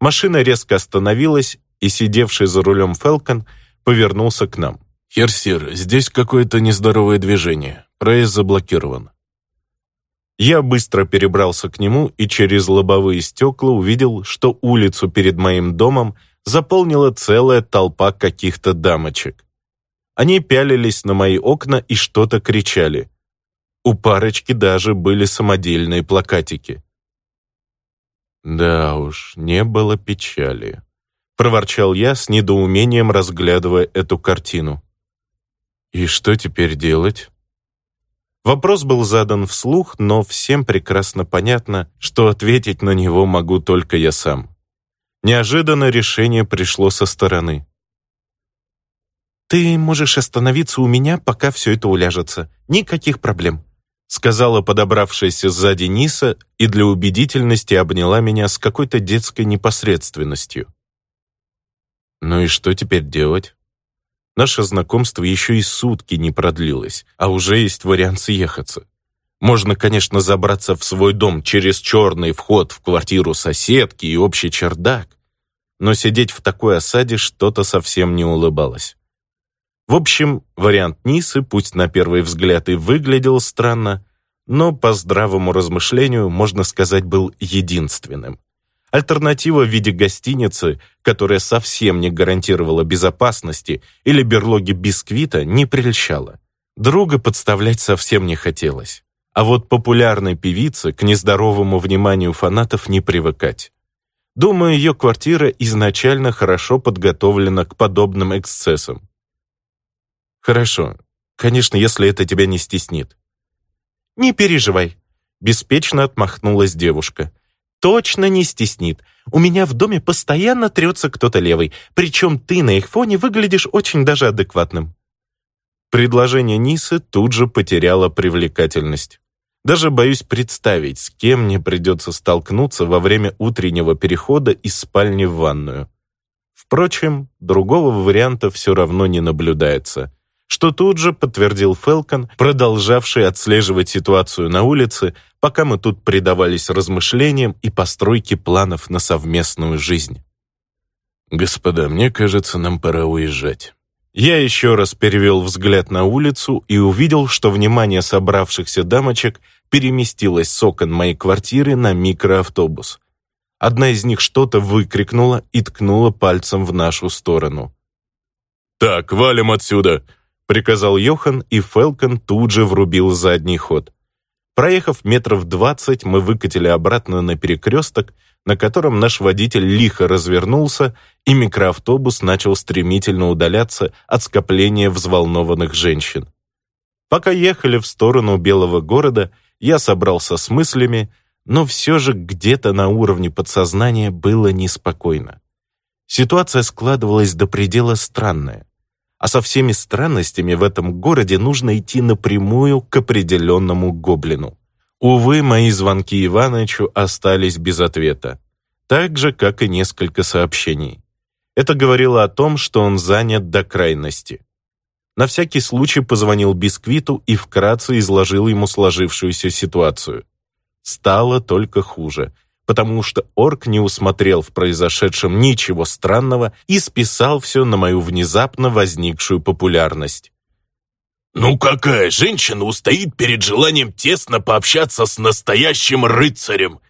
Speaker 1: Машина резко остановилась, и сидевший за рулем Фелкон повернулся к нам.
Speaker 2: «Херсир, здесь какое-то нездоровое движение. Проезд заблокирован».
Speaker 1: Я быстро перебрался к нему и через лобовые стекла увидел, что улицу перед моим домом заполнила целая толпа каких-то дамочек. Они пялились на мои окна и что-то кричали. У парочки даже были самодельные плакатики. «Да уж, не было печали», — проворчал я с недоумением, разглядывая эту картину. «И что теперь делать?» Вопрос был задан вслух, но всем прекрасно понятно, что ответить на него могу только я сам. Неожиданно решение пришло со стороны. «Ты можешь остановиться у меня, пока все это уляжется. Никаких проблем», сказала подобравшаяся сзади Ниса и для убедительности обняла меня с какой-то детской непосредственностью. «Ну и что теперь делать?» Наше знакомство еще и сутки не продлилось, а уже есть вариант съехаться. Можно, конечно, забраться в свой дом через черный вход в квартиру соседки и общий чердак, но сидеть в такой осаде что-то совсем не улыбалось. В общем, вариант Нисы, пусть на первый взгляд и выглядел странно, но по здравому размышлению, можно сказать, был единственным. Альтернатива в виде гостиницы, которая совсем не гарантировала безопасности, или берлоги бисквита, не прельщала. Друга подставлять совсем не хотелось. А вот популярной певице к нездоровому вниманию фанатов не привыкать. Думаю, ее квартира изначально хорошо подготовлена к подобным эксцессам. Хорошо, конечно, если это тебя не стеснит. Не переживай, беспечно отмахнулась девушка точно не стеснит. У меня в доме постоянно трется кто-то левый, причем ты на их фоне выглядишь очень даже адекватным». Предложение Нисы тут же потеряло привлекательность. Даже боюсь представить, с кем мне придется столкнуться во время утреннего перехода из спальни в ванную. Впрочем, другого варианта все равно не наблюдается что тут же подтвердил Фелкон, продолжавший отслеживать ситуацию на улице, пока мы тут предавались размышлениям и постройке планов на совместную жизнь.
Speaker 2: «Господа, мне кажется, нам пора уезжать».
Speaker 1: Я еще раз перевел взгляд на улицу и увидел, что внимание собравшихся дамочек переместилось с окон моей квартиры на микроавтобус. Одна из них что-то выкрикнула и ткнула пальцем в нашу сторону.
Speaker 2: «Так, валим отсюда!
Speaker 1: Приказал Йохан, и Фелкон тут же врубил задний ход. Проехав метров двадцать, мы выкатили обратно на перекресток, на котором наш водитель лихо развернулся, и микроавтобус начал стремительно удаляться от скопления взволнованных женщин. Пока ехали в сторону Белого города, я собрался с мыслями, но все же где-то на уровне подсознания было неспокойно. Ситуация складывалась до предела странная а со всеми странностями в этом городе нужно идти напрямую к определенному гоблину. Увы, мои звонки Иванычу остались без ответа, так же, как и несколько сообщений. Это говорило о том, что он занят до крайности. На всякий случай позвонил Бисквиту и вкратце изложил ему сложившуюся ситуацию. Стало только хуже — потому что орк не усмотрел в произошедшем ничего странного и списал все на мою внезапно возникшую популярность.
Speaker 2: «Ну какая женщина устоит перед желанием тесно пообщаться с настоящим рыцарем?»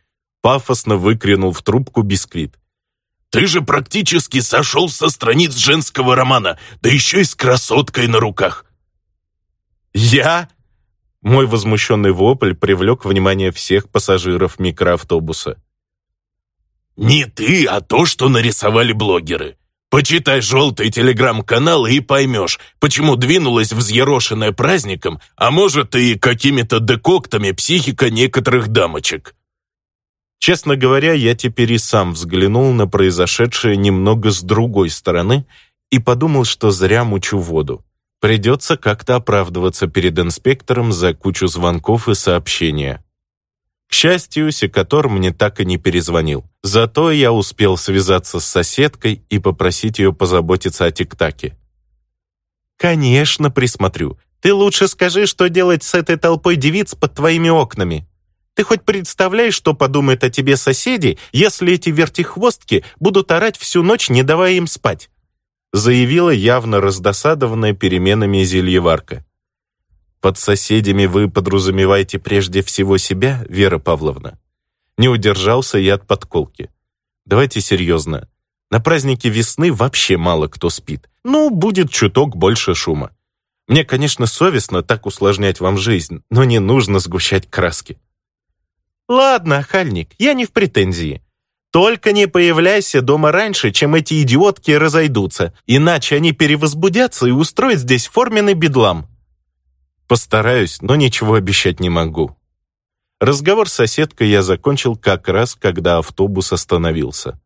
Speaker 1: Пафосно выкрикнул в трубку бисквит.
Speaker 2: «Ты же практически сошел со страниц женского романа, да еще и с красоткой на руках!»
Speaker 1: «Я? Мой возмущенный вопль привлек внимание всех пассажиров микроавтобуса.
Speaker 2: «Не ты, а то, что нарисовали блогеры. Почитай желтый телеграм-канал и поймешь, почему двинулась взъерошенная праздником, а может и какими-то декоктами психика некоторых дамочек».
Speaker 1: Честно говоря, я теперь и сам взглянул на произошедшее немного с другой стороны и подумал, что зря мучу воду. Придется как-то оправдываться перед инспектором за кучу звонков и сообщения. К счастью, Секатор мне так и не перезвонил. Зато я успел связаться с соседкой и попросить ее позаботиться о тиктаке. «Конечно, присмотрю. Ты лучше скажи, что делать с этой толпой девиц под твоими окнами. Ты хоть представляешь, что подумают о тебе соседи, если эти вертихвостки будут орать всю ночь, не давая им спать?» заявила явно раздосадованная переменами зельеварка. «Под соседями вы подразумеваете прежде всего себя, Вера Павловна?» Не удержался я от подколки. «Давайте серьезно. На празднике весны вообще мало кто спит. Ну, будет чуток больше шума. Мне, конечно, совестно так усложнять вам жизнь, но не нужно сгущать краски». «Ладно, Хальник, я не в претензии. Только не появляйся дома раньше, чем эти идиотки разойдутся, иначе они перевозбудятся и устроят здесь форменный бедлам. Постараюсь, но ничего обещать не могу. Разговор с соседкой я закончил как раз, когда автобус остановился.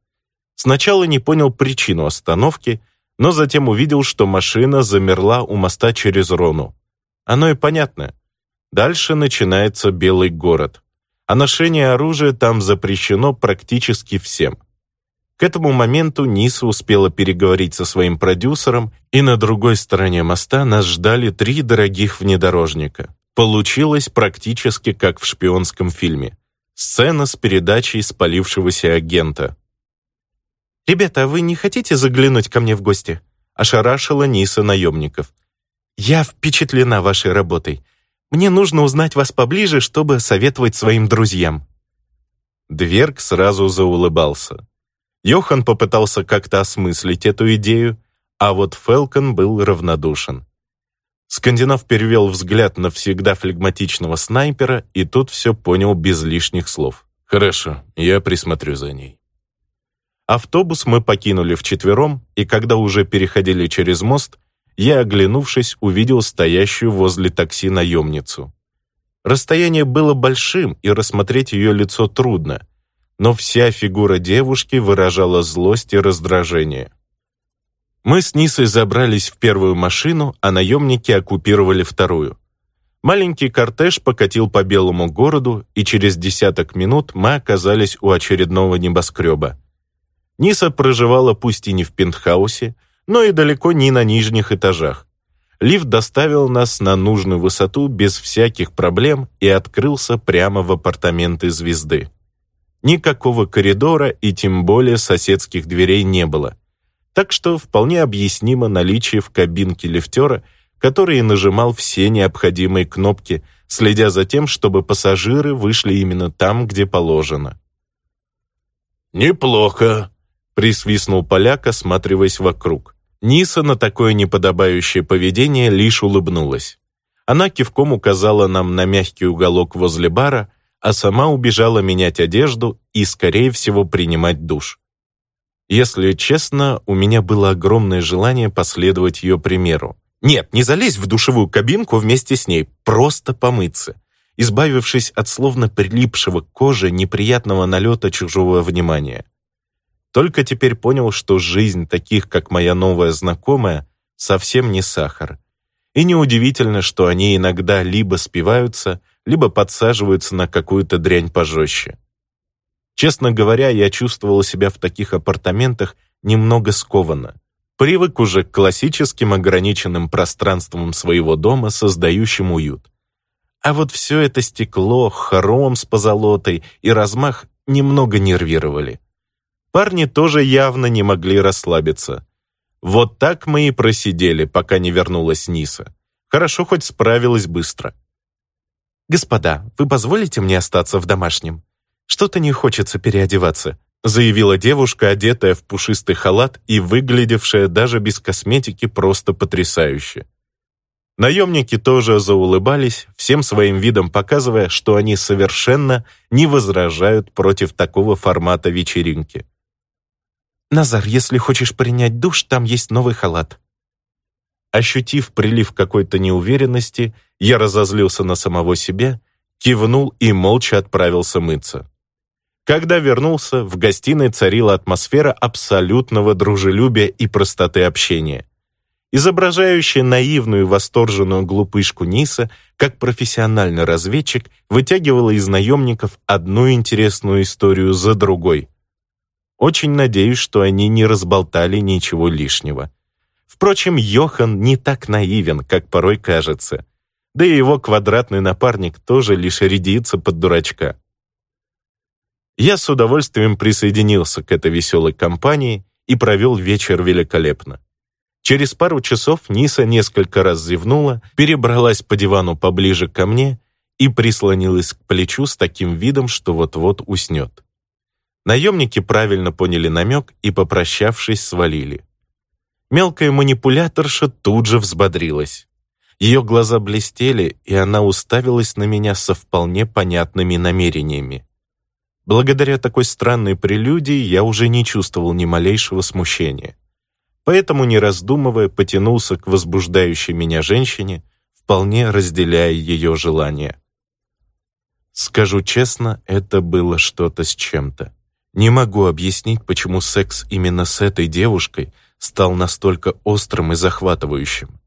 Speaker 1: Сначала не понял причину остановки, но затем увидел, что машина замерла у моста через Рону. Оно и понятно. Дальше начинается Белый город а ношение оружия там запрещено практически всем. К этому моменту Ниса успела переговорить со своим продюсером, и на другой стороне моста нас ждали три дорогих внедорожника. Получилось практически как в шпионском фильме. Сцена с передачей спалившегося агента. «Ребята, а вы не хотите заглянуть ко мне в гости?» ошарашила Ниса наемников. «Я впечатлена вашей работой. Мне нужно узнать вас поближе, чтобы советовать своим друзьям». Дверг сразу заулыбался. Йохан попытался как-то осмыслить эту идею, а вот Фелкон был равнодушен. Скандинав перевел взгляд на всегда флегматичного снайпера, и тут все понял без лишних слов. «Хорошо, я присмотрю за ней». Автобус мы покинули вчетвером, и когда уже переходили через мост, я, оглянувшись, увидел стоящую возле такси наемницу. Расстояние было большим, и рассмотреть ее лицо трудно, но вся фигура девушки выражала злость и раздражение. Мы с Нисой забрались в первую машину, а наемники оккупировали вторую. Маленький кортеж покатил по белому городу, и через десяток минут мы оказались у очередного небоскреба. Ниса проживала пусть и не в пентхаусе, но и далеко не на нижних этажах. Лифт доставил нас на нужную высоту без всяких проблем и открылся прямо в апартаменты звезды. Никакого коридора и тем более соседских дверей не было. Так что вполне объяснимо наличие в кабинке лифтера, который нажимал все необходимые кнопки, следя за тем, чтобы пассажиры вышли именно там, где положено.
Speaker 2: «Неплохо», — присвистнул поляк, осматриваясь вокруг.
Speaker 1: Ниса на такое неподобающее поведение лишь улыбнулась. Она кивком указала нам на мягкий уголок возле бара, а сама убежала менять одежду и, скорее всего, принимать душ. Если честно, у меня было огромное желание последовать ее примеру. Нет, не залезть в душевую кабинку вместе с ней, просто помыться, избавившись от словно прилипшего к коже неприятного налета чужого внимания. Только теперь понял, что жизнь таких, как моя новая знакомая, совсем не сахар. И неудивительно, что они иногда либо спиваются, либо подсаживаются на какую-то дрянь пожестче. Честно говоря, я чувствовал себя в таких апартаментах немного скованно. Привык уже к классическим ограниченным пространствам своего дома, создающим уют. А вот все это стекло, хром с позолотой и размах немного нервировали. Парни тоже явно не могли расслабиться. Вот так мы и просидели, пока не вернулась Ниса. Хорошо, хоть справилась быстро. «Господа, вы позволите мне остаться в домашнем? Что-то не хочется переодеваться», заявила девушка, одетая в пушистый халат и выглядевшая даже без косметики просто потрясающе. Наемники тоже заулыбались, всем своим видом показывая, что они совершенно не возражают против такого формата вечеринки.
Speaker 3: «Назар, если хочешь принять душ, там есть новый халат».
Speaker 1: Ощутив прилив какой-то неуверенности, я разозлился на самого себя, кивнул и молча отправился мыться. Когда вернулся, в гостиной царила атмосфера абсолютного дружелюбия и простоты общения. Изображающая наивную восторженную глупышку Ниса, как профессиональный разведчик, вытягивала из наемников одну интересную историю за другой. Очень надеюсь, что они не разболтали ничего лишнего. Впрочем, Йохан не так наивен, как порой кажется. Да и его квадратный напарник тоже лишь рядится под дурачка. Я с удовольствием присоединился к этой веселой компании и провел вечер великолепно. Через пару часов Ниса несколько раз зевнула, перебралась по дивану поближе ко мне и прислонилась к плечу с таким видом, что вот-вот уснет. Наемники правильно поняли намек и, попрощавшись, свалили. Мелкая манипуляторша тут же взбодрилась. Ее глаза блестели, и она уставилась на меня со вполне понятными намерениями. Благодаря такой странной прелюдии я уже не чувствовал ни малейшего смущения. Поэтому, не раздумывая, потянулся к возбуждающей меня женщине, вполне разделяя ее желание. Скажу честно, это было что-то с чем-то. Не могу объяснить, почему секс именно с этой девушкой стал настолько острым и захватывающим.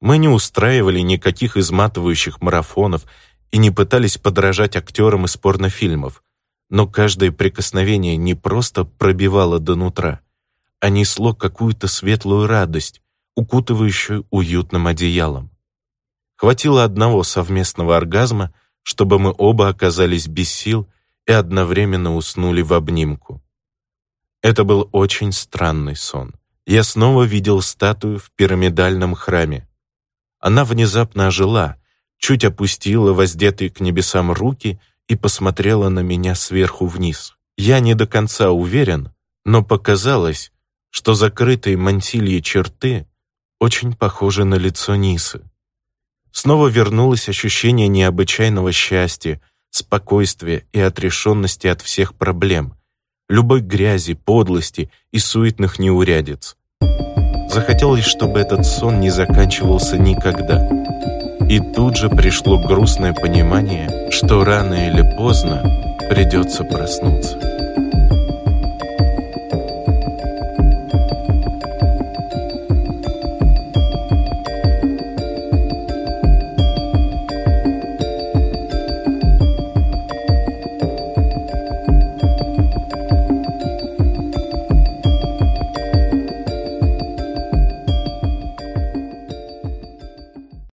Speaker 1: Мы не устраивали никаких изматывающих марафонов и не пытались подражать актерам из порнофильмов, но каждое прикосновение не просто пробивало до нутра, а несло какую-то светлую радость, укутывающую уютным одеялом. Хватило одного совместного оргазма, чтобы мы оба оказались без сил и одновременно уснули в обнимку. Это был очень странный сон. Я снова видел статую в пирамидальном храме. Она внезапно ожила, чуть опустила воздетые к небесам руки и посмотрела на меня сверху вниз. Я не до конца уверен, но показалось, что закрытые мантильей черты очень похожи на лицо Нисы. Снова вернулось ощущение необычайного счастья, спокойствия и отрешенности от всех проблем, любой грязи, подлости и суетных неурядиц. Захотелось, чтобы этот сон не заканчивался никогда. И тут же пришло грустное понимание, что рано или поздно придется проснуться.